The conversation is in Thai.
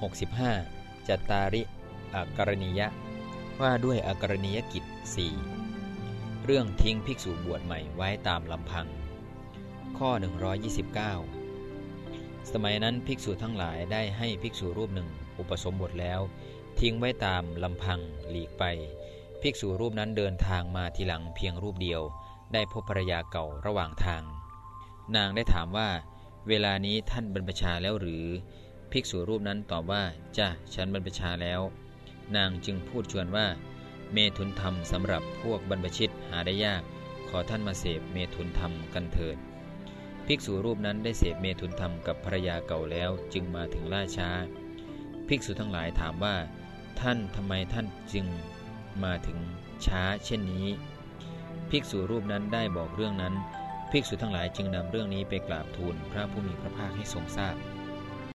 65จัตตาริอักรณียะ ว่าด้วยอักรณียกิจ 4 เรื่องทิ้งภิกษุบวชใหม่ไว้ตามลำพัง ข้อ 129 สมัยนั้นภิกษุทั้งหลายได้ให้ภิกษุรูปหนึ่งอุปสมบทแล้ว ทิ้งไว้ตามลำพังหลีกไป ภิกษุรูปนั้นเดินทางมาทีหลังเพียงรูปเดียว ได้พบภรรยาเก่าระหว่างทาง นางได้ถามว่า เวลานี้ท่านบรรพชาแล้วหรือ ภิกษุรูปนั้นตอบว่าจ้ะฉันบรรพชาแล้ว นางจึงพูดชวนว่า เมถุนธรรมสำหรับพวกบรรพชิตหาได้ยาก ขอท่านมาเสพเมถุนธรรมกันเถิด ภิกษุรูปนั้นได้เสพเมถุนธรรมกับภรยาเก่าแล้วจึงมาถึงล่าช้า ภิกษุทั้งหลายถามว่า ท่านทำไมท่านจึงมาถึงช้าเช่นนี้ ภิกษุรูปนั้นได้บอกเรื่องนั้น ภิกษุทั้งหลายจึงนำเรื่องนี้ไปกราบทูลพระผู้มีพระภาคให้ทรงทราบ